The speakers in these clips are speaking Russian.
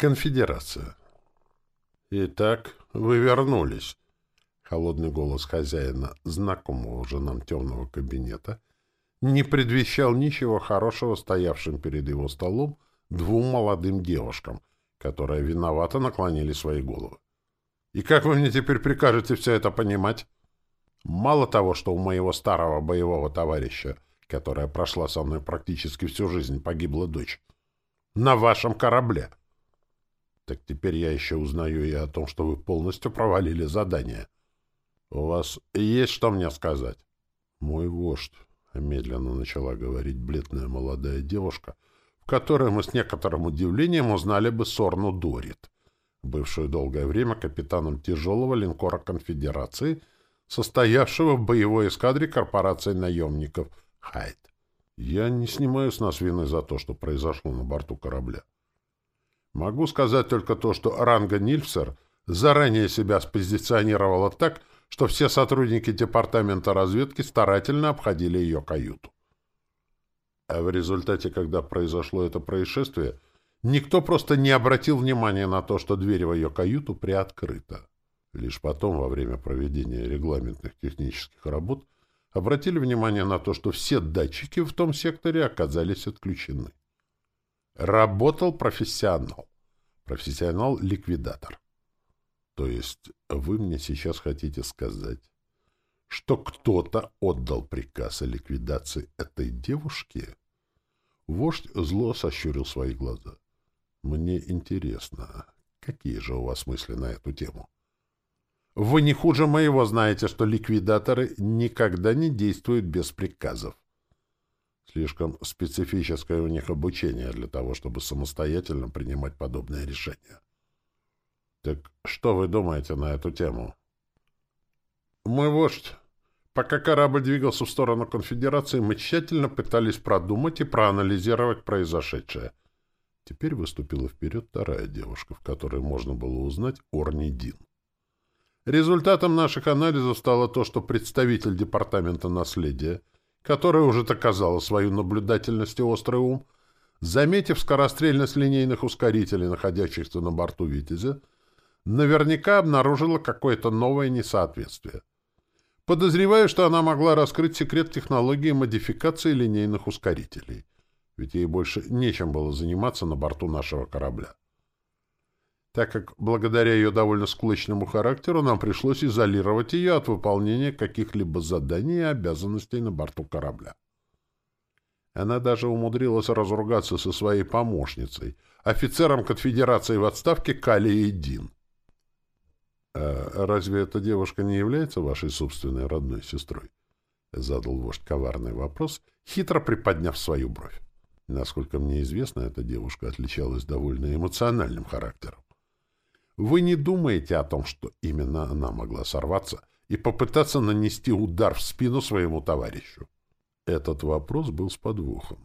Конфедерация. Итак, вы вернулись. Холодный голос хозяина, знакомого уже нам темного кабинета, не предвещал ничего хорошего стоявшим перед его столом двум молодым девушкам, которые виновато наклонили свои головы. И как вы мне теперь прикажете все это понимать? Мало того, что у моего старого боевого товарища, которая прошла со мной практически всю жизнь, погибла дочь. На вашем корабле. Так теперь я еще узнаю и о том, что вы полностью провалили задание. У вас есть что мне сказать? Мой вождь, — медленно начала говорить бледная молодая девушка, в которой мы с некоторым удивлением узнали бы Сорну Дорит, бывшую долгое время капитаном тяжелого линкора конфедерации, состоявшего в боевой эскадре корпорации наемников «Хайт». Я не снимаю с нас вины за то, что произошло на борту корабля. Могу сказать только то, что Ранга Нильфсер заранее себя спозиционировала так, что все сотрудники департамента разведки старательно обходили ее каюту. А в результате, когда произошло это происшествие, никто просто не обратил внимания на то, что дверь в ее каюту приоткрыта. Лишь потом, во время проведения регламентных технических работ, обратили внимание на то, что все датчики в том секторе оказались отключены. Работал профессионал. Профессионал-ликвидатор. То есть вы мне сейчас хотите сказать, что кто-то отдал приказ о ликвидации этой девушки? Вождь зло сощурил свои глаза. Мне интересно, какие же у вас мысли на эту тему? Вы не хуже моего знаете, что ликвидаторы никогда не действуют без приказов. Слишком специфическое у них обучение для того, чтобы самостоятельно принимать подобные решения. Так что вы думаете на эту тему? Мой вождь, пока корабль двигался в сторону конфедерации, мы тщательно пытались продумать и проанализировать произошедшее. Теперь выступила вперед вторая девушка, в которой можно было узнать Орни Дин. Результатом наших анализов стало то, что представитель Департамента наследия, который уже доказал свою наблюдательность и острый ум, заметив скорострельность линейных ускорителей, находящихся на борту «Витязя», наверняка обнаружила какое-то новое несоответствие. Подозреваю, что она могла раскрыть секрет технологии модификации линейных ускорителей, ведь ей больше нечем было заниматься на борту нашего корабля так как благодаря ее довольно склочному характеру нам пришлось изолировать ее от выполнения каких-либо заданий и обязанностей на борту корабля. Она даже умудрилась разругаться со своей помощницей, офицером конфедерации в отставке Калией Дин. «А разве эта девушка не является вашей собственной родной сестрой?» — задал вождь коварный вопрос, хитро приподняв свою бровь. Насколько мне известно, эта девушка отличалась довольно эмоциональным характером. Вы не думаете о том, что именно она могла сорваться и попытаться нанести удар в спину своему товарищу? Этот вопрос был с подвохом.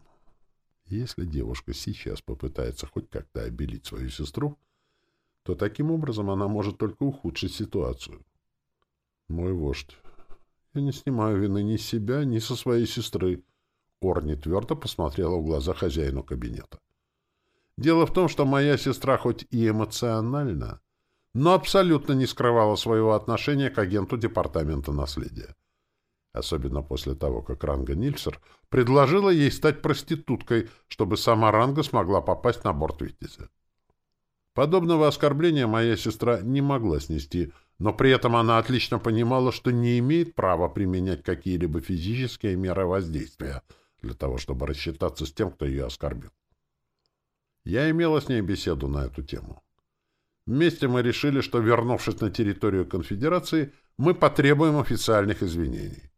Если девушка сейчас попытается хоть как-то обелить свою сестру, то таким образом она может только ухудшить ситуацию. Мой вождь, я не снимаю вины ни с себя, ни со своей сестры. Орни твердо посмотрела в глаза хозяину кабинета. Дело в том, что моя сестра хоть и эмоциональна, но абсолютно не скрывала своего отношения к агенту Департамента наследия. Особенно после того, как Ранга Нильсер предложила ей стать проституткой, чтобы сама Ранга смогла попасть на борт Витязя. Подобного оскорбления моя сестра не могла снести, но при этом она отлично понимала, что не имеет права применять какие-либо физические меры воздействия для того, чтобы рассчитаться с тем, кто ее оскорбил. Я имела с ней беседу на эту тему. Вместе мы решили, что, вернувшись на территорию конфедерации, мы потребуем официальных извинений.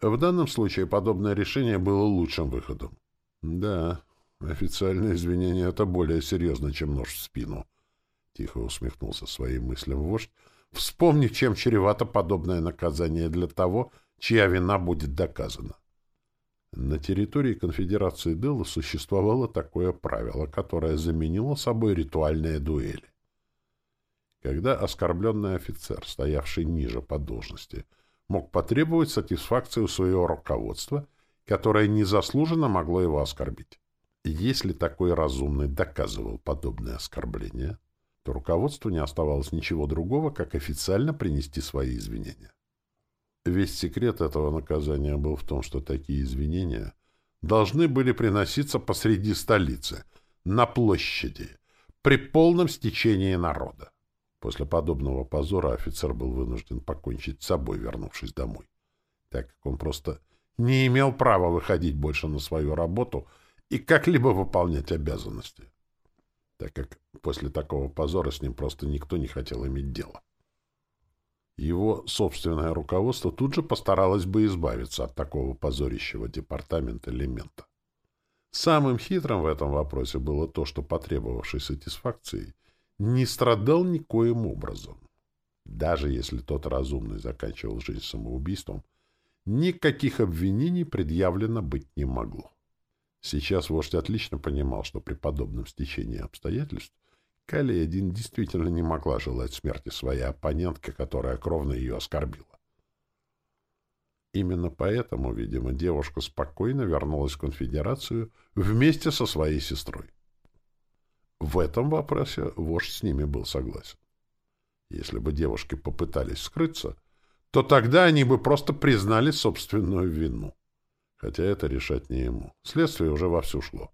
В данном случае подобное решение было лучшим выходом. Да, официальные извинения — это более серьезно, чем нож в спину. Тихо усмехнулся своим мыслям вождь, вспомнив, чем чревато подобное наказание для того, чья вина будет доказана. На территории конфедерации Дела существовало такое правило, которое заменило собой ритуальные дуэли когда оскорбленный офицер, стоявший ниже по должности, мог потребовать сатисфакции у своего руководства, которое незаслуженно могло его оскорбить. Если такой разумный доказывал подобное оскорбление, то руководству не оставалось ничего другого, как официально принести свои извинения. Весь секрет этого наказания был в том, что такие извинения должны были приноситься посреди столицы, на площади, при полном стечении народа. После подобного позора офицер был вынужден покончить с собой, вернувшись домой, так как он просто не имел права выходить больше на свою работу и как-либо выполнять обязанности, так как после такого позора с ним просто никто не хотел иметь дело. Его собственное руководство тут же постаралось бы избавиться от такого позорящего департамента элемента. Самым хитрым в этом вопросе было то, что потребовавший сатисфакции не страдал никоим образом. Даже если тот разумный заканчивал жизнь самоубийством, никаких обвинений предъявлено быть не могло. Сейчас вождь отлично понимал, что при подобном стечении обстоятельств Каледин действительно не могла желать смерти своей оппонентке, которая кровно ее оскорбила. Именно поэтому, видимо, девушка спокойно вернулась в конфедерацию вместе со своей сестрой. В этом вопросе вождь с ними был согласен. Если бы девушки попытались скрыться, то тогда они бы просто признали собственную вину. Хотя это решать не ему. Следствие уже вовсю шло.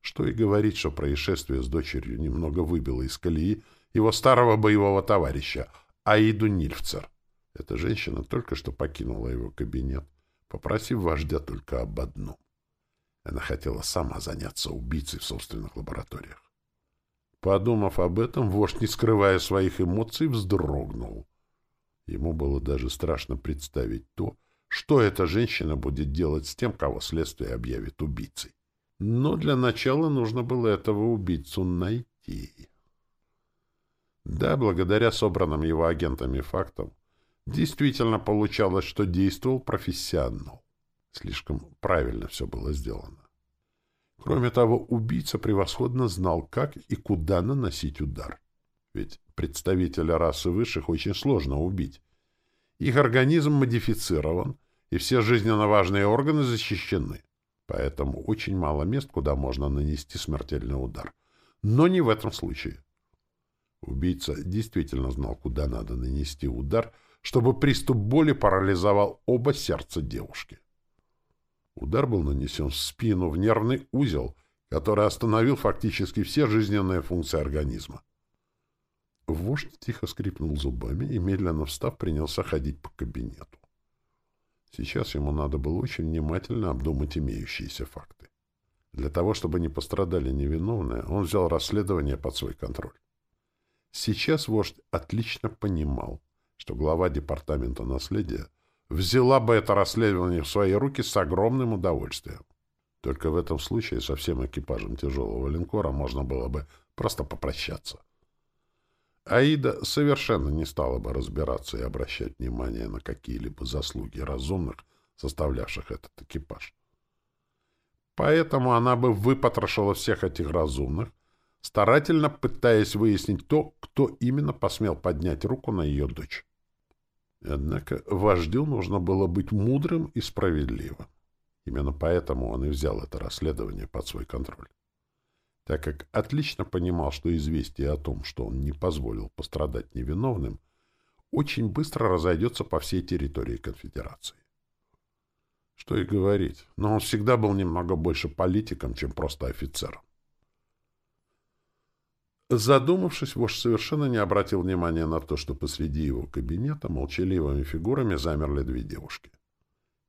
Что и говорить, что происшествие с дочерью немного выбило из колеи его старого боевого товарища, Аиду Нильфцер. Эта женщина только что покинула его кабинет, попросив вождя только об одном. Она хотела сама заняться убийцей в собственных лабораториях. Подумав об этом, вождь, не скрывая своих эмоций, вздрогнул. Ему было даже страшно представить то, что эта женщина будет делать с тем, кого следствие объявит убийцей. Но для начала нужно было этого убийцу найти. Да, благодаря собранным его агентами фактам, действительно получалось, что действовал профессионал. Слишком правильно все было сделано. Кроме того, убийца превосходно знал, как и куда наносить удар. Ведь представителя расы высших очень сложно убить. Их организм модифицирован, и все жизненно важные органы защищены. Поэтому очень мало мест, куда можно нанести смертельный удар. Но не в этом случае. Убийца действительно знал, куда надо нанести удар, чтобы приступ боли парализовал оба сердца девушки. Удар был нанесен в спину, в нервный узел, который остановил фактически все жизненные функции организма. Вождь тихо скрипнул зубами и, медленно встав, принялся ходить по кабинету. Сейчас ему надо было очень внимательно обдумать имеющиеся факты. Для того, чтобы не пострадали невиновные, он взял расследование под свой контроль. Сейчас вождь отлично понимал, что глава департамента наследия взяла бы это расследование в свои руки с огромным удовольствием. Только в этом случае со всем экипажем тяжелого линкора можно было бы просто попрощаться. Аида совершенно не стала бы разбираться и обращать внимание на какие-либо заслуги разумных, составлявших этот экипаж. Поэтому она бы выпотрошила всех этих разумных, старательно пытаясь выяснить то, кто именно посмел поднять руку на ее дочь. Однако вождю нужно было быть мудрым и справедливым. Именно поэтому он и взял это расследование под свой контроль так как отлично понимал, что известие о том, что он не позволил пострадать невиновным, очень быстро разойдется по всей территории конфедерации. Что и говорить, но он всегда был немного больше политиком, чем просто офицером. Задумавшись, вождь совершенно не обратил внимания на то, что посреди его кабинета молчаливыми фигурами замерли две девушки.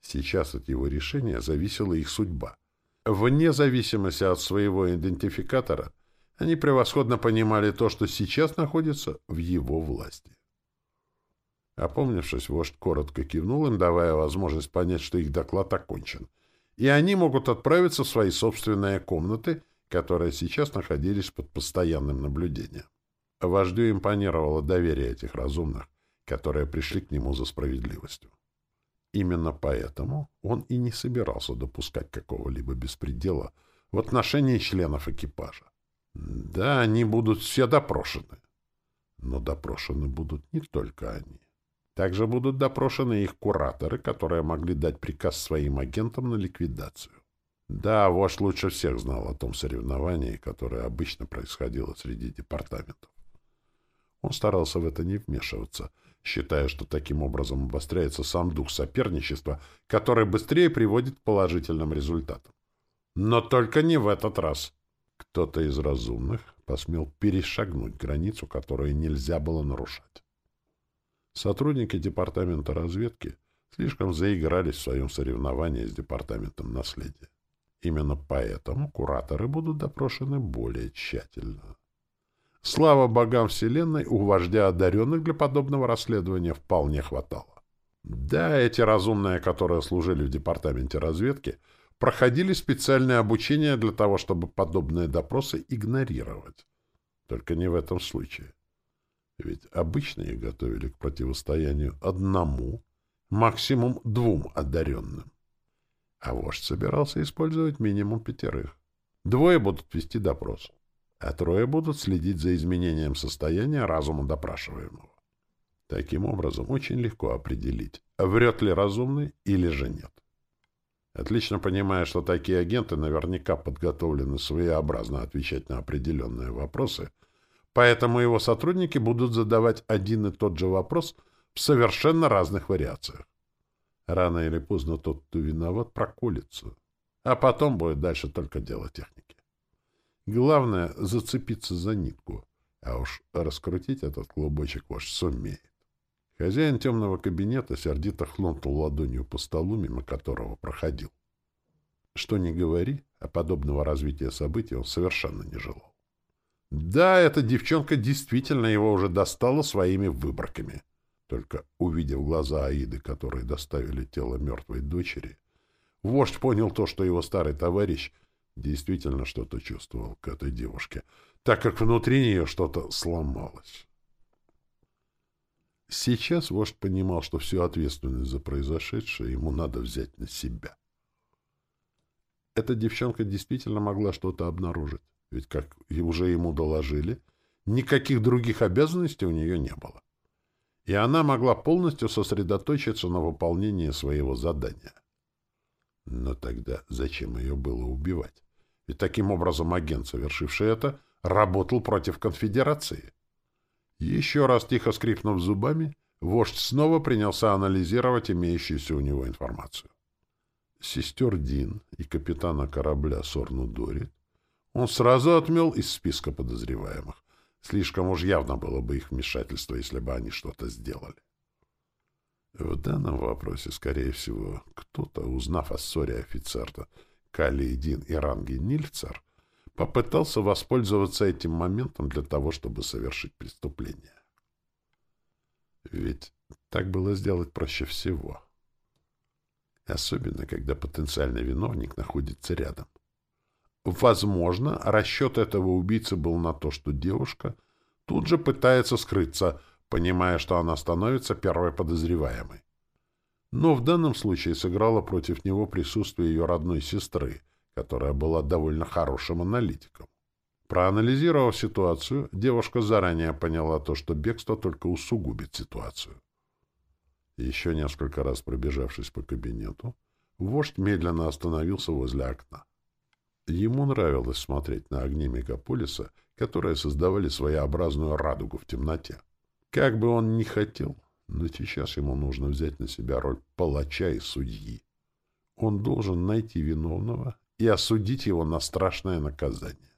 Сейчас от его решения зависела их судьба. Вне зависимости от своего идентификатора, они превосходно понимали то, что сейчас находится в его власти. Опомнившись, вождь коротко кивнул им, давая возможность понять, что их доклад окончен, и они могут отправиться в свои собственные комнаты, которые сейчас находились под постоянным наблюдением. Вождю импонировало доверие этих разумных, которые пришли к нему за справедливостью. Именно поэтому он и не собирался допускать какого-либо беспредела в отношении членов экипажа. Да, они будут все допрошены. Но допрошены будут не только они. Также будут допрошены их кураторы, которые могли дать приказ своим агентам на ликвидацию. Да, вождь лучше всех знал о том соревновании, которое обычно происходило среди департаментов. Он старался в это не вмешиваться, считая, что таким образом обостряется сам дух соперничества, который быстрее приводит к положительным результатам. Но только не в этот раз. Кто-то из разумных посмел перешагнуть границу, которую нельзя было нарушать. Сотрудники департамента разведки слишком заигрались в своем соревновании с департаментом наследия. Именно поэтому кураторы будут допрошены более тщательно. Слава богам Вселенной, у вождя одаренных для подобного расследования вполне хватало. Да, эти разумные, которые служили в департаменте разведки, проходили специальное обучение для того, чтобы подобные допросы игнорировать. Только не в этом случае. Ведь обычно их готовили к противостоянию одному, максимум двум одаренным. А вождь собирался использовать минимум пятерых. Двое будут вести допрос, а трое будут следить за изменением состояния разума допрашиваемого. Таким образом, очень легко определить, врет ли разумный или же нет. Отлично понимая, что такие агенты наверняка подготовлены своеобразно отвечать на определенные вопросы, поэтому его сотрудники будут задавать один и тот же вопрос в совершенно разных вариациях. Рано или поздно тот, кто виноват, проколется. А потом будет дальше только дело техники. Главное — зацепиться за нитку, а уж раскрутить этот клубочек ваш сумеет. Хозяин темного кабинета сердито хлопнул ладонью по столу, мимо которого проходил. Что ни говори, а подобного развития событий он совершенно не желал. Да, эта девчонка действительно его уже достала своими выборками. Только увидев глаза Аиды, которые доставили тело мертвой дочери, вождь понял то, что его старый товарищ действительно что-то чувствовал к этой девушке, так как внутри нее что-то сломалось. Сейчас вождь понимал, что всю ответственность за произошедшее ему надо взять на себя. Эта девчонка действительно могла что-то обнаружить, ведь, как уже ему доложили, никаких других обязанностей у нее не было и она могла полностью сосредоточиться на выполнении своего задания. Но тогда зачем ее было убивать? Ведь таким образом агент, совершивший это, работал против конфедерации. Еще раз тихо скрипнув зубами, вождь снова принялся анализировать имеющуюся у него информацию. Сестер Дин и капитана корабля Сорну Дорит он сразу отмел из списка подозреваемых, Слишком уж явно было бы их вмешательство, если бы они что-то сделали. В данном вопросе, скорее всего, кто-то, узнав о ссоре офицера Калиедин и ранге Нильцер, попытался воспользоваться этим моментом для того, чтобы совершить преступление. Ведь так было сделать проще всего. Особенно, когда потенциальный виновник находится рядом. Возможно, расчет этого убийцы был на то, что девушка тут же пытается скрыться, понимая, что она становится первой подозреваемой. Но в данном случае сыграло против него присутствие ее родной сестры, которая была довольно хорошим аналитиком. Проанализировав ситуацию, девушка заранее поняла то, что бегство только усугубит ситуацию. Еще несколько раз пробежавшись по кабинету, вождь медленно остановился возле окна. Ему нравилось смотреть на огни мегаполиса, которые создавали своеобразную радугу в темноте. Как бы он ни хотел, но сейчас ему нужно взять на себя роль палача и судьи. Он должен найти виновного и осудить его на страшное наказание.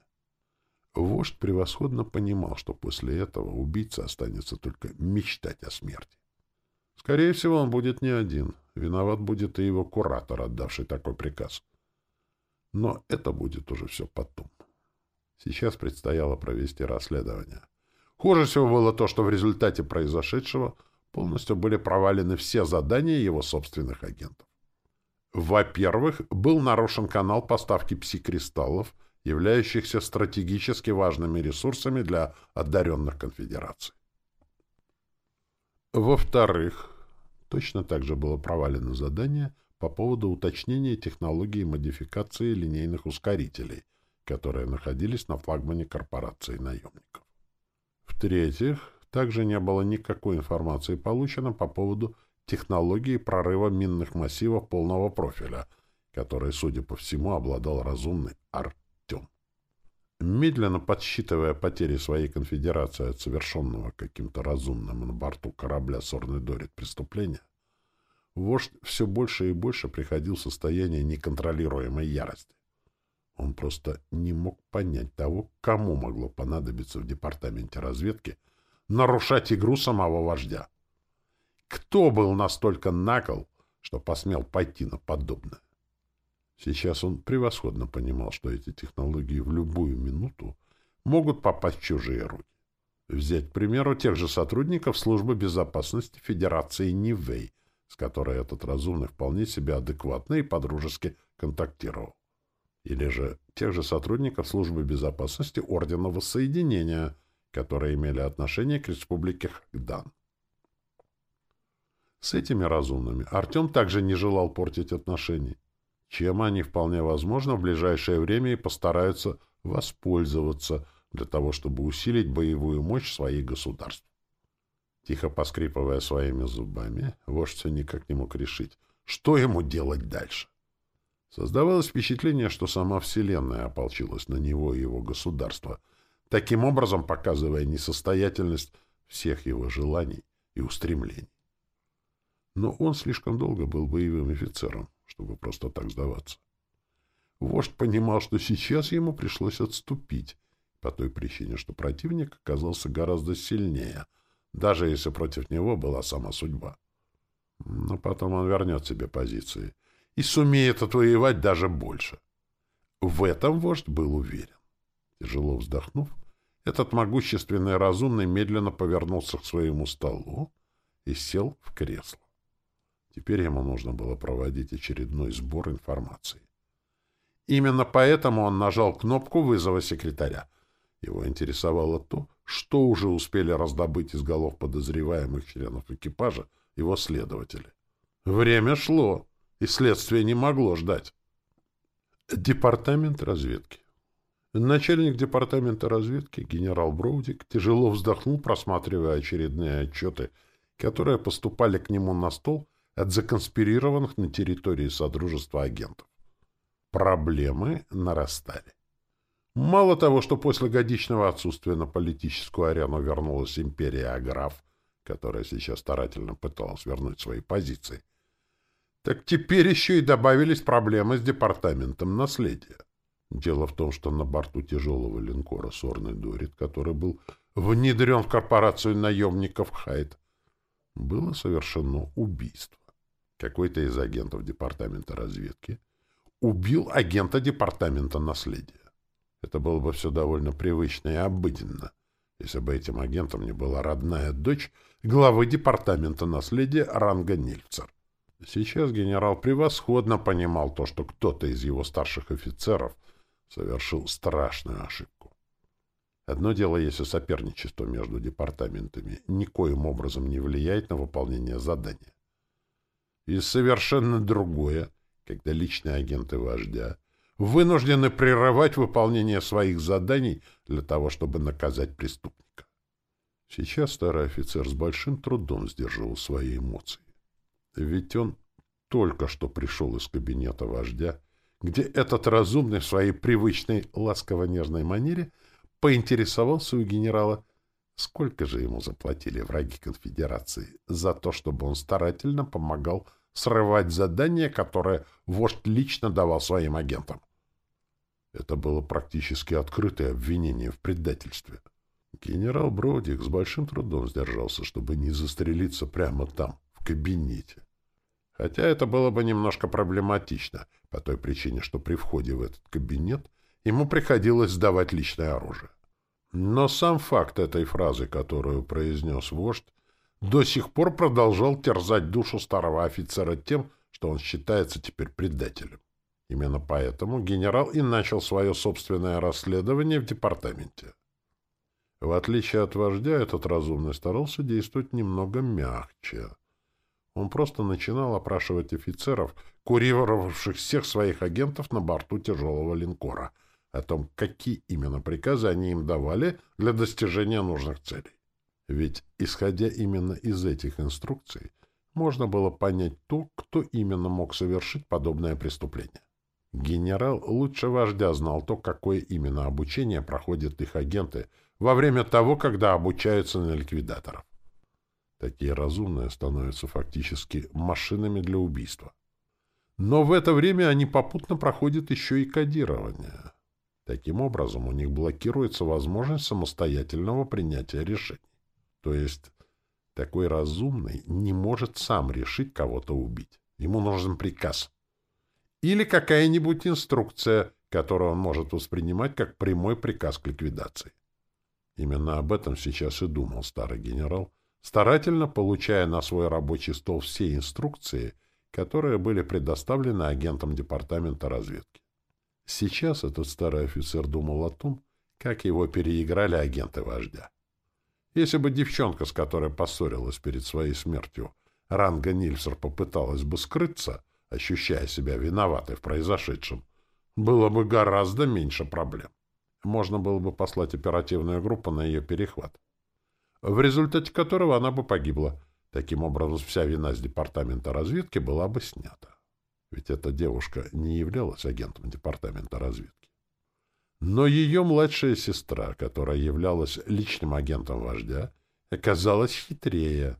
Вождь превосходно понимал, что после этого убийца останется только мечтать о смерти. Скорее всего, он будет не один. Виноват будет и его куратор, отдавший такой приказ. Но это будет уже все потом. Сейчас предстояло провести расследование. Хуже всего было то, что в результате произошедшего полностью были провалены все задания его собственных агентов. Во-первых, был нарушен канал поставки пси-кристаллов, являющихся стратегически важными ресурсами для одаренных конфедераций. Во-вторых, точно так же было провалено задание по поводу уточнения технологии модификации линейных ускорителей, которые находились на флагмане корпорации наемников. В-третьих, также не было никакой информации получено по поводу технологии прорыва минных массивов полного профиля, которой, судя по всему, обладал разумный Артем. Медленно подсчитывая потери своей конфедерации от совершенного каким-то разумным на борту корабля «Сорный Дорит» преступления, вождь все больше и больше приходил в состояние неконтролируемой ярости. Он просто не мог понять того, кому могло понадобиться в департаменте разведки нарушать игру самого вождя. Кто был настолько накол, что посмел пойти на подобное? Сейчас он превосходно понимал, что эти технологии в любую минуту могут попасть в чужие руки. Взять, к примеру, тех же сотрудников Службы безопасности Федерации Нивэй, с которой этот разумный вполне себе адекватно и подружески контактировал. Или же тех же сотрудников Службы безопасности Ордена Воссоединения, которые имели отношение к Республике Хагдан. С этими разумными Артем также не желал портить отношений чем они, вполне возможно, в ближайшее время и постараются воспользоваться для того, чтобы усилить боевую мощь своих государств. Тихо поскрипывая своими зубами, вождь никак не мог решить, что ему делать дальше. Создавалось впечатление, что сама Вселенная ополчилась на него и его государство, таким образом показывая несостоятельность всех его желаний и устремлений. Но он слишком долго был боевым офицером, чтобы просто так сдаваться. Вождь понимал, что сейчас ему пришлось отступить, по той причине, что противник оказался гораздо сильнее, даже если против него была сама судьба. Но потом он вернет себе позиции и сумеет отвоевать даже больше. В этом вождь был уверен. Тяжело вздохнув, этот могущественный разумный медленно повернулся к своему столу и сел в кресло. Теперь ему нужно было проводить очередной сбор информации. Именно поэтому он нажал кнопку вызова секретаря. Его интересовало то, что уже успели раздобыть из голов подозреваемых членов экипажа его следователи. Время шло, и следствие не могло ждать. Департамент разведки. Начальник департамента разведки, генерал Броудик, тяжело вздохнул, просматривая очередные отчеты, которые поступали к нему на стол от законспирированных на территории Содружества агентов. Проблемы нарастали. Мало того, что после годичного отсутствия на политическую арену вернулась империя Аграф, которая сейчас старательно пыталась вернуть свои позиции, так теперь еще и добавились проблемы с департаментом наследия. Дело в том, что на борту тяжелого линкора «Сорный Дорит», который был внедрен в корпорацию наемников Хайт, было совершено убийство какой-то из агентов департамента разведки убил агента департамента наследия. Это было бы все довольно привычно и обыденно, если бы этим агентом не была родная дочь главы департамента наследия ранга Нильцер. Сейчас генерал превосходно понимал то, что кто-то из его старших офицеров совершил страшную ошибку. Одно дело, если соперничество между департаментами никоим образом не влияет на выполнение задания и совершенно другое, когда личные агенты вождя вынуждены прерывать выполнение своих заданий для того, чтобы наказать преступника. Сейчас старый офицер с большим трудом сдерживал свои эмоции. Ведь он только что пришел из кабинета вождя, где этот разумный в своей привычной ласково-нежной манере поинтересовался у генерала, Сколько же ему заплатили враги конфедерации за то, чтобы он старательно помогал срывать задания, которые вождь лично давал своим агентам? Это было практически открытое обвинение в предательстве. Генерал Бродик с большим трудом сдержался, чтобы не застрелиться прямо там, в кабинете. Хотя это было бы немножко проблематично, по той причине, что при входе в этот кабинет ему приходилось сдавать личное оружие. Но сам факт этой фразы, которую произнес вождь, до сих пор продолжал терзать душу старого офицера тем, что он считается теперь предателем. Именно поэтому генерал и начал свое собственное расследование в департаменте. В отличие от вождя, этот разумный старался действовать немного мягче. Он просто начинал опрашивать офицеров, курировавших всех своих агентов на борту тяжелого линкора — о том, какие именно приказы они им давали для достижения нужных целей. Ведь, исходя именно из этих инструкций, можно было понять то, кто именно мог совершить подобное преступление. Генерал лучше вождя знал то, какое именно обучение проходят их агенты во время того, когда обучаются на ликвидаторов. Такие разумные становятся фактически машинами для убийства. Но в это время они попутно проходят еще и кодирование. Таким образом, у них блокируется возможность самостоятельного принятия решений. То есть, такой разумный не может сам решить кого-то убить. Ему нужен приказ. Или какая-нибудь инструкция, которую он может воспринимать как прямой приказ к ликвидации. Именно об этом сейчас и думал старый генерал, старательно получая на свой рабочий стол все инструкции, которые были предоставлены агентам департамента разведки. Сейчас этот старый офицер думал о том, как его переиграли агенты вождя. Если бы девчонка, с которой поссорилась перед своей смертью, Ранга Нильсер попыталась бы скрыться, ощущая себя виноватой в произошедшем, было бы гораздо меньше проблем. Можно было бы послать оперативную группу на ее перехват, в результате которого она бы погибла. Таким образом, вся вина с департамента разведки была бы снята. Ведь эта девушка не являлась агентом департамента разведки. Но ее младшая сестра, которая являлась личным агентом вождя, оказалась хитрее.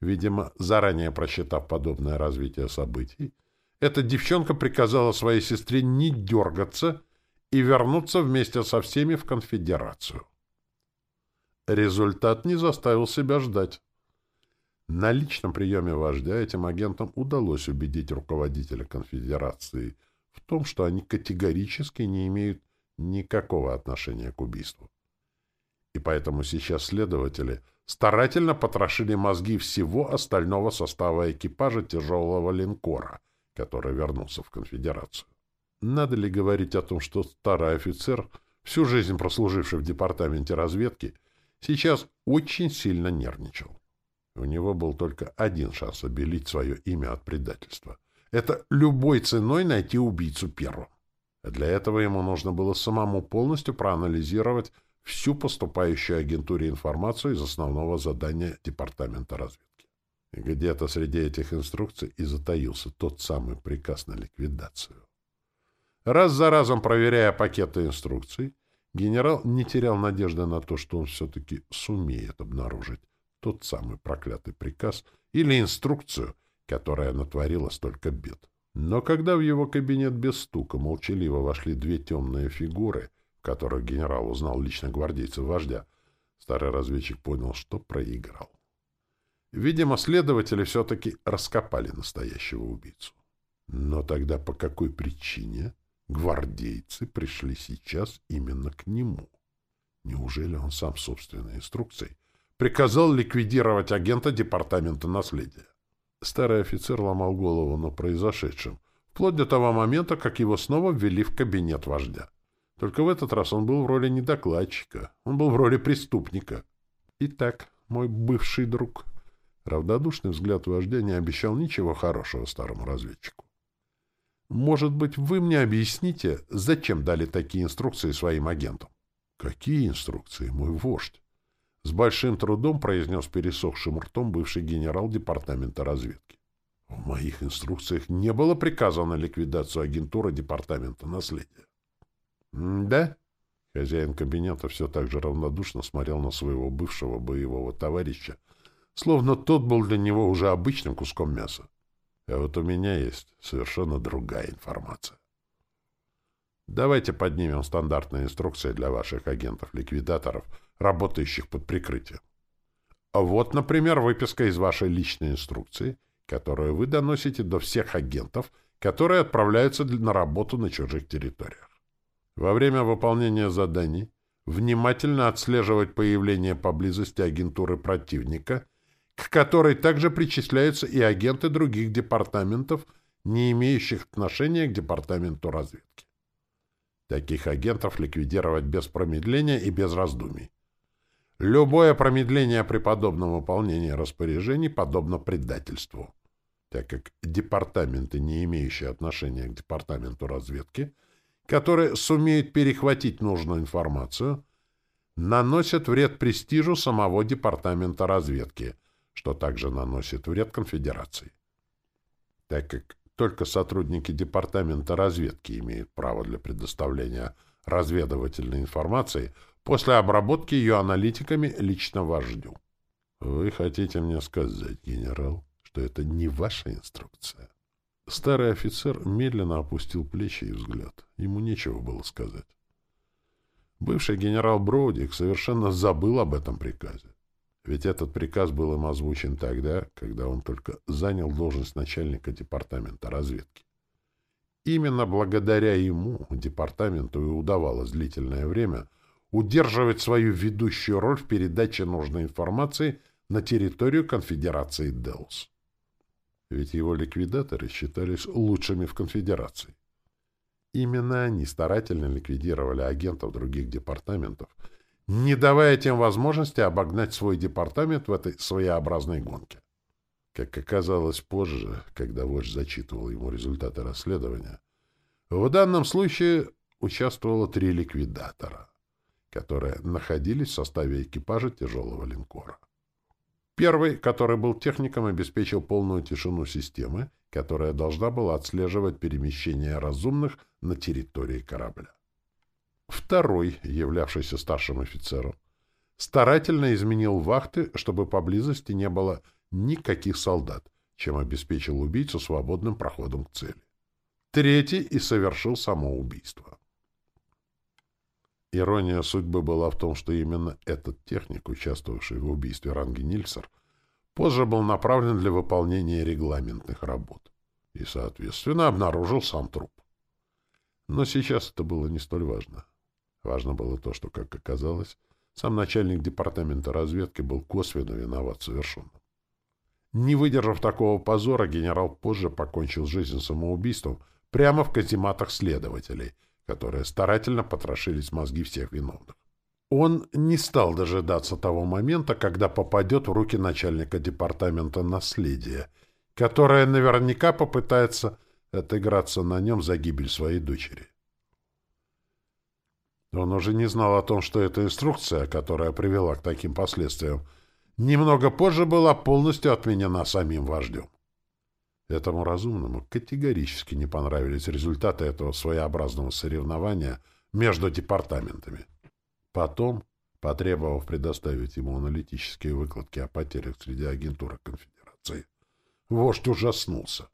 Видимо, заранее просчитав подобное развитие событий, эта девчонка приказала своей сестре не дергаться и вернуться вместе со всеми в конфедерацию. Результат не заставил себя ждать. На личном приеме вождя этим агентам удалось убедить руководителя конфедерации в том, что они категорически не имеют никакого отношения к убийству. И поэтому сейчас следователи старательно потрошили мозги всего остального состава экипажа тяжелого линкора, который вернулся в конфедерацию. Надо ли говорить о том, что старый офицер, всю жизнь прослуживший в департаменте разведки, сейчас очень сильно нервничал. У него был только один шанс обелить свое имя от предательства. Это любой ценой найти убийцу первым. Для этого ему нужно было самому полностью проанализировать всю поступающую агентуре информацию из основного задания Департамента разведки. Где-то среди этих инструкций и затаился тот самый приказ на ликвидацию. Раз за разом проверяя пакеты инструкций, генерал не терял надежды на то, что он все-таки сумеет обнаружить тот самый проклятый приказ или инструкцию, которая натворила столько бед. Но когда в его кабинет без стука молчаливо вошли две темные фигуры, которых генерал узнал лично гвардейцев вождя, старый разведчик понял, что проиграл. Видимо, следователи все-таки раскопали настоящего убийцу. Но тогда по какой причине гвардейцы пришли сейчас именно к нему? Неужели он сам собственной инструкцией приказал ликвидировать агента Департамента наследия. Старый офицер ломал голову на произошедшем, вплоть до того момента, как его снова ввели в кабинет вождя. Только в этот раз он был в роли не докладчика, он был в роли преступника. Итак, мой бывший друг. Равнодушный взгляд вождя не обещал ничего хорошего старому разведчику. Может быть, вы мне объясните, зачем дали такие инструкции своим агентам? Какие инструкции, мой вождь? С большим трудом произнес пересохшим ртом бывший генерал департамента разведки. В моих инструкциях не было приказа на ликвидацию агентуры департамента наследия. «Да?» Хозяин кабинета все так же равнодушно смотрел на своего бывшего боевого товарища, словно тот был для него уже обычным куском мяса. А вот у меня есть совершенно другая информация. Давайте поднимем стандартные инструкции для ваших агентов-ликвидаторов — работающих под прикрытием. Вот, например, выписка из вашей личной инструкции, которую вы доносите до всех агентов, которые отправляются на работу на чужих территориях. Во время выполнения заданий внимательно отслеживать появление поблизости агентуры противника, к которой также причисляются и агенты других департаментов, не имеющих отношения к департаменту разведки. Таких агентов ликвидировать без промедления и без раздумий. Любое промедление при подобном выполнении распоряжений подобно предательству, так как департаменты, не имеющие отношения к департаменту разведки, которые сумеют перехватить нужную информацию, наносят вред престижу самого департамента разведки, что также наносит вред конфедерации. Так как только сотрудники департамента разведки имеют право для предоставления разведывательной информации после обработки ее аналитиками лично вождю. Вы хотите мне сказать, генерал, что это не ваша инструкция? Старый офицер медленно опустил плечи и взгляд. Ему нечего было сказать. Бывший генерал Бродик совершенно забыл об этом приказе. Ведь этот приказ был им озвучен тогда, когда он только занял должность начальника департамента разведки. Именно благодаря ему департаменту и удавалось длительное время удерживать свою ведущую роль в передаче нужной информации на территорию конфедерации Делс. Ведь его ликвидаторы считались лучшими в конфедерации. Именно они старательно ликвидировали агентов других департаментов – не давая тем возможности обогнать свой департамент в этой своеобразной гонке. Как оказалось позже, когда вождь зачитывал ему результаты расследования, в данном случае участвовало три ликвидатора, которые находились в составе экипажа тяжелого линкора. Первый, который был техником, обеспечил полную тишину системы, которая должна была отслеживать перемещение разумных на территории корабля. Второй, являвшийся старшим офицером, старательно изменил вахты, чтобы поблизости не было никаких солдат, чем обеспечил убийцу свободным проходом к цели. Третий и совершил самоубийство. Ирония судьбы была в том, что именно этот техник, участвовавший в убийстве Ранги Нильсер, позже был направлен для выполнения регламентных работ и, соответственно, обнаружил сам труп. Но сейчас это было не столь важно. Важно было то, что, как оказалось, сам начальник департамента разведки был косвенно виноват в совершенном. Не выдержав такого позора, генерал позже покончил жизнь самоубийством прямо в казематах следователей, которые старательно потрошились мозги всех виновных. Он не стал дожидаться того момента, когда попадет в руки начальника департамента наследия, которое наверняка попытается отыграться на нем за гибель своей дочери. Он уже не знал о том, что эта инструкция, которая привела к таким последствиям, немного позже была полностью отменена самим вождем. Этому разумному категорически не понравились результаты этого своеобразного соревнования между департаментами. Потом, потребовав предоставить ему аналитические выкладки о потерях среди агентуры конфедерации, вождь ужаснулся.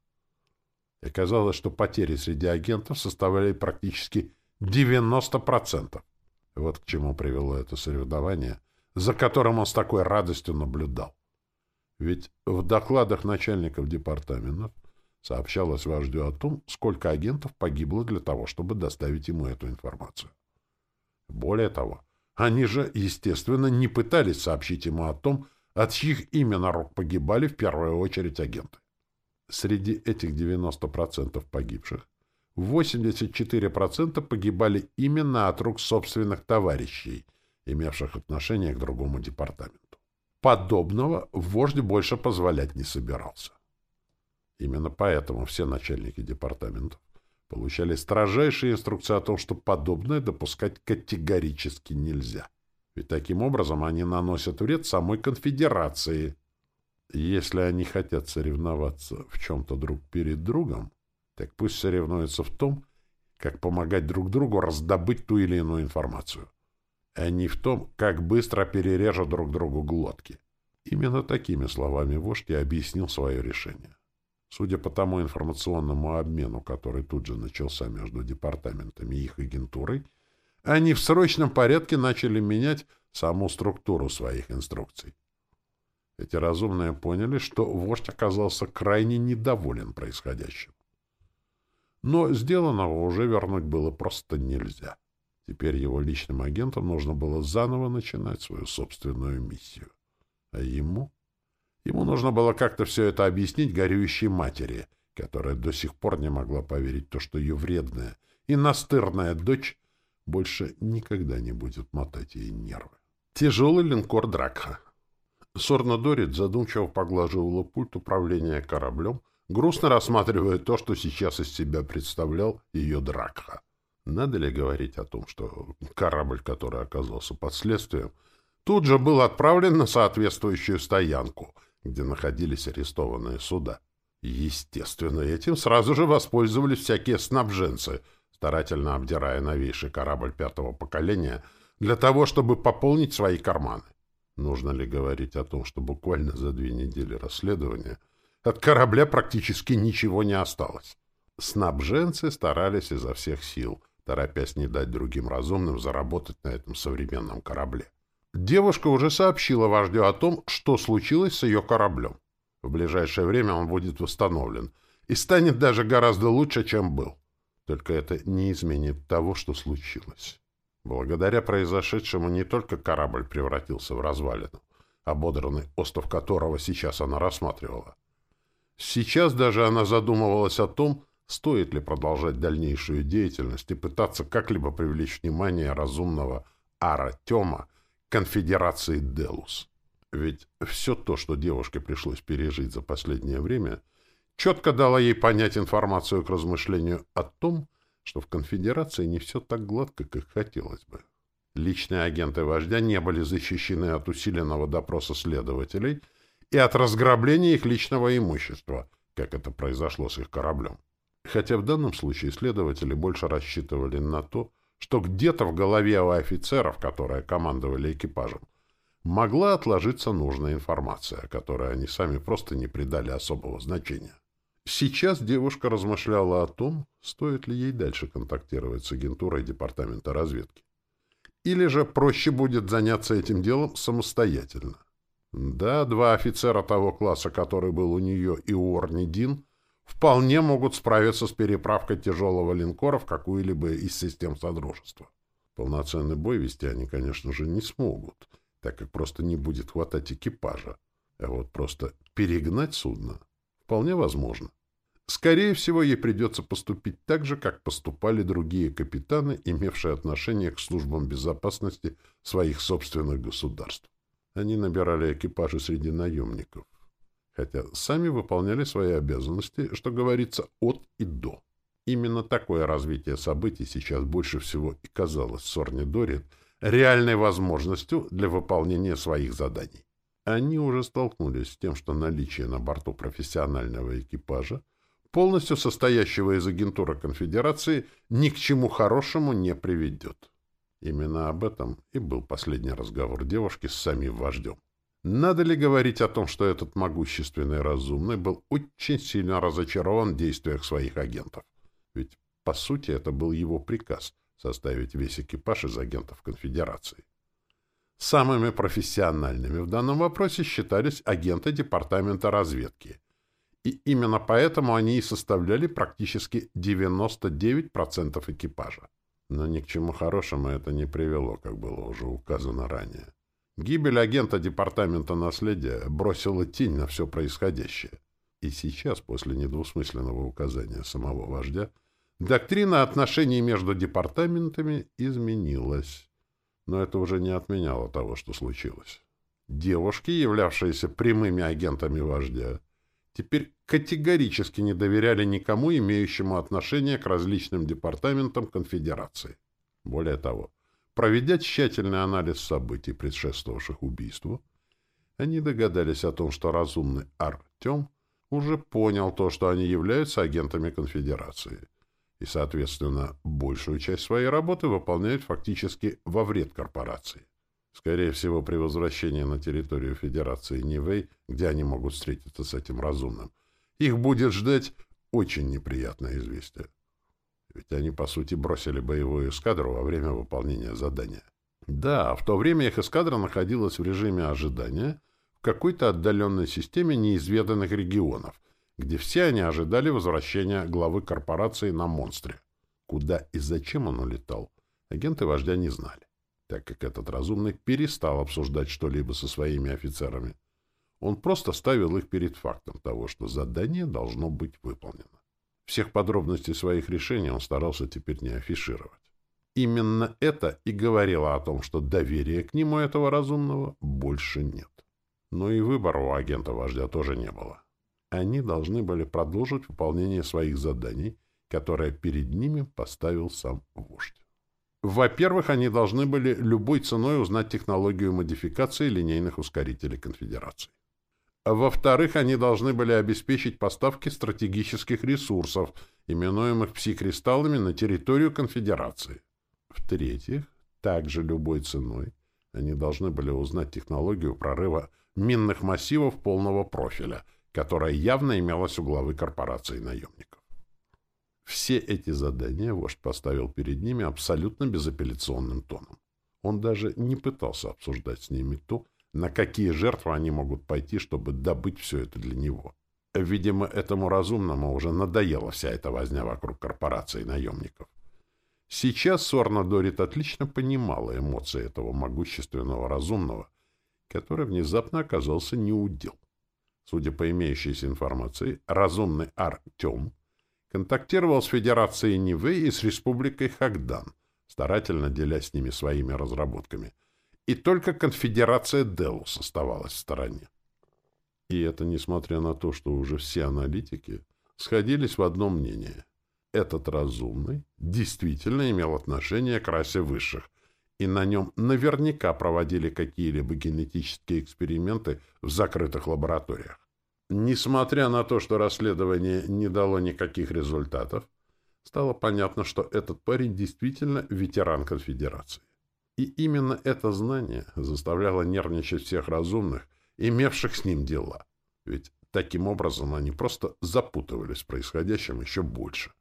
И казалось, что потери среди агентов составляли практически 90%. Вот к чему привело это соревнование, за которым он с такой радостью наблюдал. Ведь в докладах начальников департаментов сообщалось вождю о том, сколько агентов погибло для того, чтобы доставить ему эту информацию. Более того, они же, естественно, не пытались сообщить ему о том, от чьих именно рук погибали в первую очередь агенты. Среди этих 90% погибших 84% погибали именно от рук собственных товарищей, имевших отношение к другому департаменту. Подобного вождь больше позволять не собирался. Именно поэтому все начальники департаментов получали строжайшие инструкции о том, что подобное допускать категорически нельзя. Ведь таким образом они наносят вред самой конфедерации. Если они хотят соревноваться в чем-то друг перед другом, так пусть соревнуются в том, как помогать друг другу раздобыть ту или иную информацию, а не в том, как быстро перережут друг другу глотки. Именно такими словами вождь и объяснил свое решение. Судя по тому информационному обмену, который тут же начался между департаментами и их агентурой, они в срочном порядке начали менять саму структуру своих инструкций. Эти разумные поняли, что вождь оказался крайне недоволен происходящим. Но сделанного уже вернуть было просто нельзя. Теперь его личным агентам нужно было заново начинать свою собственную миссию. А ему? Ему нужно было как-то все это объяснить горюющей матери, которая до сих пор не могла поверить в то, что ее вредная и настырная дочь больше никогда не будет мотать ей нервы. Тяжелый линкор Дракха. Сорна Дорит задумчиво поглаживала пульт управления кораблем, грустно рассматривая то, что сейчас из себя представлял ее Дракха. Надо ли говорить о том, что корабль, который оказался под следствием, тут же был отправлен на соответствующую стоянку, где находились арестованные суда. Естественно, этим сразу же воспользовались всякие снабженцы, старательно обдирая новейший корабль пятого поколения для того, чтобы пополнить свои карманы. Нужно ли говорить о том, что буквально за две недели расследования от корабля практически ничего не осталось? Снабженцы старались изо всех сил, торопясь не дать другим разумным заработать на этом современном корабле. Девушка уже сообщила вождю о том, что случилось с ее кораблем. В ближайшее время он будет восстановлен и станет даже гораздо лучше, чем был. Только это не изменит того, что случилось. Благодаря произошедшему не только корабль превратился в развалину, ободранный остров которого сейчас она рассматривала. Сейчас даже она задумывалась о том, стоит ли продолжать дальнейшую деятельность и пытаться как-либо привлечь внимание разумного Артема конфедерации Делус. Ведь все то, что девушке пришлось пережить за последнее время, четко дало ей понять информацию к размышлению о том, что в конфедерации не все так гладко, как хотелось бы. Личные агенты вождя не были защищены от усиленного допроса следователей и от разграбления их личного имущества, как это произошло с их кораблем. Хотя в данном случае следователи больше рассчитывали на то, что где-то в голове у офицеров, которые командовали экипажем, могла отложиться нужная информация, которой они сами просто не придали особого значения. Сейчас девушка размышляла о том, стоит ли ей дальше контактировать с агентурой департамента разведки. Или же проще будет заняться этим делом самостоятельно. Да, два офицера того класса, который был у нее и у Орни Дин, вполне могут справиться с переправкой тяжелого линкора в какую-либо из систем Содружества. Полноценный бой вести они, конечно же, не смогут, так как просто не будет хватать экипажа. А вот просто перегнать судно вполне возможно. Скорее всего, ей придется поступить так же, как поступали другие капитаны, имевшие отношение к службам безопасности своих собственных государств. Они набирали экипажи среди наемников хотя сами выполняли свои обязанности, что говорится, от и до. Именно такое развитие событий сейчас больше всего и казалось Сорни Дорин реальной возможностью для выполнения своих заданий. Они уже столкнулись с тем, что наличие на борту профессионального экипажа, полностью состоящего из агентуры конфедерации, ни к чему хорошему не приведет. Именно об этом и был последний разговор девушки с самим вождем. Надо ли говорить о том, что этот могущественный разумный был очень сильно разочарован в действиях своих агентов? Ведь, по сути, это был его приказ — составить весь экипаж из агентов конфедерации. Самыми профессиональными в данном вопросе считались агенты департамента разведки. И именно поэтому они и составляли практически 99% экипажа. Но ни к чему хорошему это не привело, как было уже указано ранее. Гибель агента Департамента наследия бросила тень на все происходящее. И сейчас, после недвусмысленного указания самого вождя, доктрина отношений между департаментами изменилась. Но это уже не отменяло того, что случилось. Девушки, являвшиеся прямыми агентами вождя, теперь категорически не доверяли никому, имеющему отношение к различным департаментам конфедерации. Более того, Проведя тщательный анализ событий, предшествовавших убийству, они догадались о том, что разумный Артем уже понял то, что они являются агентами конфедерации, и, соответственно, большую часть своей работы выполняют фактически во вред корпорации. Скорее всего, при возвращении на территорию Федерации Нивэй, где они могут встретиться с этим разумным, их будет ждать очень неприятное известие. Ведь они, по сути, бросили боевую эскадру во время выполнения задания. Да, в то время их эскадра находилась в режиме ожидания в какой-то отдаленной системе неизведанных регионов, где все они ожидали возвращения главы корпорации на монстре. Куда и зачем он улетал, агенты вождя не знали, так как этот разумный перестал обсуждать что-либо со своими офицерами. Он просто ставил их перед фактом того, что задание должно быть выполнено. Всех подробностей своих решений он старался теперь не афишировать. Именно это и говорило о том, что доверия к нему этого разумного больше нет. Но и выбора у агента вождя тоже не было. Они должны были продолжить выполнение своих заданий, которые перед ними поставил сам вождь. Во-первых, они должны были любой ценой узнать технологию модификации линейных ускорителей конфедерации. Во-вторых, они должны были обеспечить поставки стратегических ресурсов, именуемых пси-кристаллами, на территорию конфедерации. В-третьих, также любой ценой они должны были узнать технологию прорыва минных массивов полного профиля, которая явно имелась у главы корпорации наемников. Все эти задания вождь поставил перед ними абсолютно безапелляционным тоном. Он даже не пытался обсуждать с ними то, на какие жертвы они могут пойти, чтобы добыть все это для него. Видимо, этому разумному уже надоела вся эта возня вокруг корпорации наемников. Сейчас Сорна Дорит отлично понимала эмоции этого могущественного разумного, который внезапно оказался неудел. Судя по имеющейся информации, разумный Артем контактировал с Федерацией Нивэй и с Республикой Хагдан, старательно делясь с ними своими разработками. И только Конфедерация Делус оставалась в стороне. И это несмотря на то, что уже все аналитики сходились в одном мнении. Этот разумный действительно имел отношение к расе высших, и на нем наверняка проводили какие-либо генетические эксперименты в закрытых лабораториях. Несмотря на то, что расследование не дало никаких результатов, стало понятно, что этот парень действительно ветеран конфедерации. И именно это знание заставляло нервничать всех разумных, имевших с ним дела. Ведь таким образом они просто запутывались в происходящем еще больше.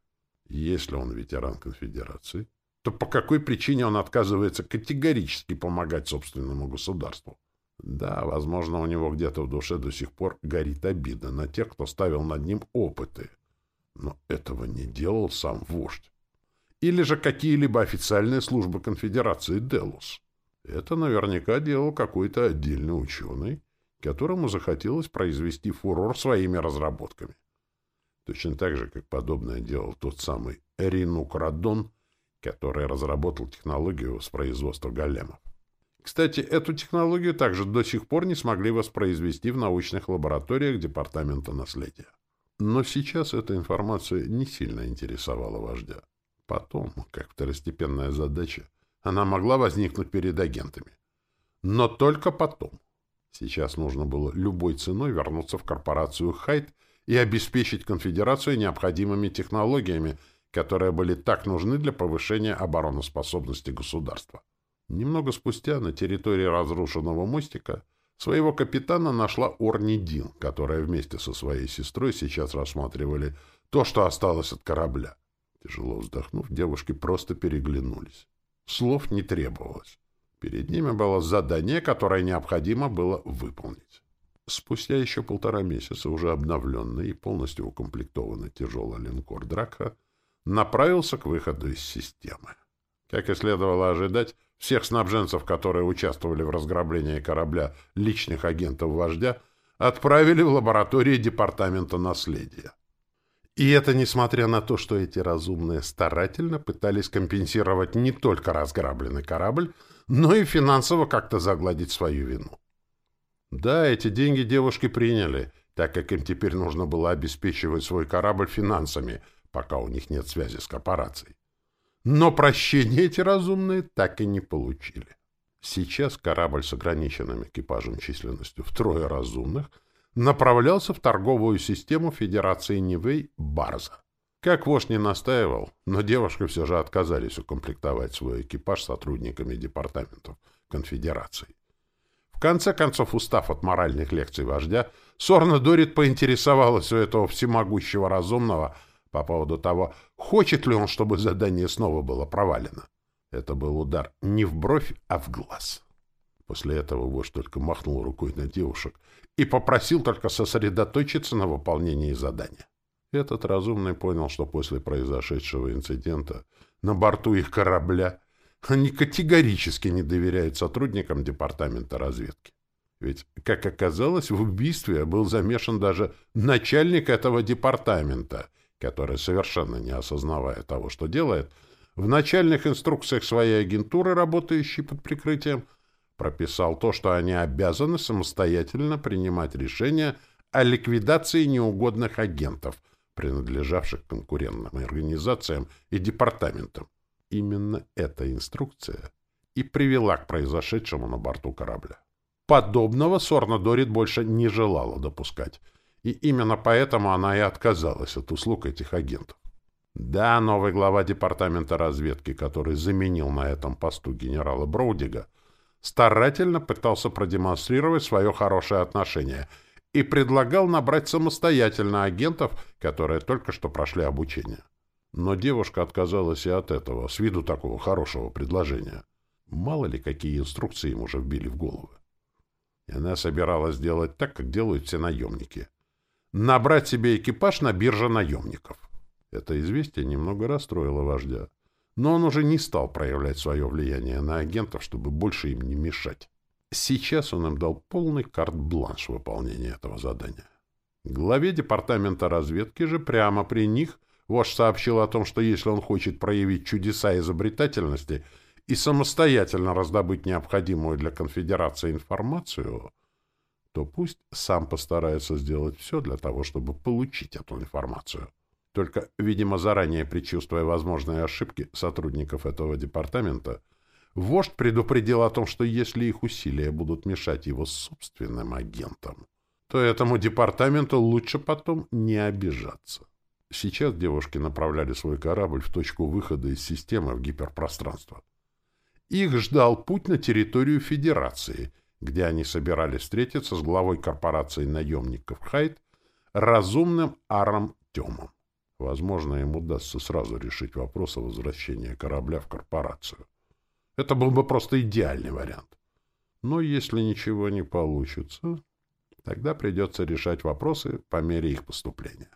Если он ветеран конфедерации, то по какой причине он отказывается категорически помогать собственному государству? Да, возможно, у него где-то в душе до сих пор горит обида на тех, кто ставил над ним опыты. Но этого не делал сам вождь. Или же какие-либо официальные службы конфедерации Делус. Это наверняка делал какой-то отдельный ученый, которому захотелось произвести фурор своими разработками. Точно так же, как подобное делал тот самый Эринук Радон, который разработал технологию с производства големов. Кстати, эту технологию также до сих пор не смогли воспроизвести в научных лабораториях Департамента наследия. Но сейчас эта информация не сильно интересовала вождя. Потом, как второстепенная задача, она могла возникнуть перед агентами. Но только потом. Сейчас нужно было любой ценой вернуться в корпорацию Хайт и обеспечить конфедерацию необходимыми технологиями, которые были так нужны для повышения обороноспособности государства. Немного спустя на территории разрушенного мостика своего капитана нашла Орни Дин, которая вместе со своей сестрой сейчас рассматривали то, что осталось от корабля. Тяжело вздохнув, девушки просто переглянулись. Слов не требовалось. Перед ними было задание, которое необходимо было выполнить. Спустя еще полтора месяца уже обновленный и полностью укомплектованный тяжелый линкор «Драка» направился к выходу из системы. Как и следовало ожидать, всех снабженцев, которые участвовали в разграблении корабля личных агентов вождя, отправили в лаборатории Департамента наследия. И это несмотря на то, что эти разумные старательно пытались компенсировать не только разграбленный корабль, но и финансово как-то загладить свою вину. Да, эти деньги девушки приняли, так как им теперь нужно было обеспечивать свой корабль финансами, пока у них нет связи с корпорацией. Но прощения эти разумные так и не получили. Сейчас корабль с ограниченным экипажем численностью втрое разумных направлялся в торговую систему Федерации Нивэй Барза. Как вождь не настаивал, но девушки все же отказались укомплектовать свой экипаж сотрудниками департаментов конфедерации. В конце концов, устав от моральных лекций вождя, Сорна Дорит поинтересовалась у этого всемогущего разумного – по поводу того, хочет ли он, чтобы задание снова было провалено. Это был удар не в бровь, а в глаз. После этого вождь только махнул рукой на девушек и попросил только сосредоточиться на выполнении задания. Этот разумный понял, что после произошедшего инцидента на борту их корабля они категорически не доверяют сотрудникам департамента разведки. Ведь, как оказалось, в убийстве был замешан даже начальник этого департамента — который, совершенно не осознавая того, что делает, в начальных инструкциях своей агентуры, работающей под прикрытием, прописал то, что они обязаны самостоятельно принимать решения о ликвидации неугодных агентов, принадлежавших конкурентным организациям и департаментам. Именно эта инструкция и привела к произошедшему на борту корабля. Подобного Сорна Дорит больше не желала допускать, и именно поэтому она и отказалась от услуг этих агентов. Да, новый глава департамента разведки, который заменил на этом посту генерала Броудига, старательно пытался продемонстрировать свое хорошее отношение и предлагал набрать самостоятельно агентов, которые только что прошли обучение. Но девушка отказалась и от этого, с виду такого хорошего предложения. Мало ли, какие инструкции им уже вбили в головы. И она собиралась делать так, как делают все наемники. Набрать себе экипаж на бирже наемников. Это известие немного расстроило вождя. Но он уже не стал проявлять свое влияние на агентов, чтобы больше им не мешать. Сейчас он им дал полный карт-бланш выполнения этого задания. Главе департамента разведки же прямо при них вождь сообщил о том, что если он хочет проявить чудеса изобретательности и самостоятельно раздобыть необходимую для конфедерации информацию, то пусть сам постарается сделать все для того, чтобы получить эту информацию. Только, видимо, заранее предчувствуя возможные ошибки сотрудников этого департамента, вождь предупредил о том, что если их усилия будут мешать его собственным агентам, то этому департаменту лучше потом не обижаться. Сейчас девушки направляли свой корабль в точку выхода из системы в гиперпространство. Их ждал путь на территорию Федерации, где они собирались встретиться с главой корпорации наемников Хайт, разумным Аром Темом. Возможно, им удастся сразу решить вопрос о возвращении корабля в корпорацию. Это был бы просто идеальный вариант. Но если ничего не получится, тогда придется решать вопросы по мере их поступления.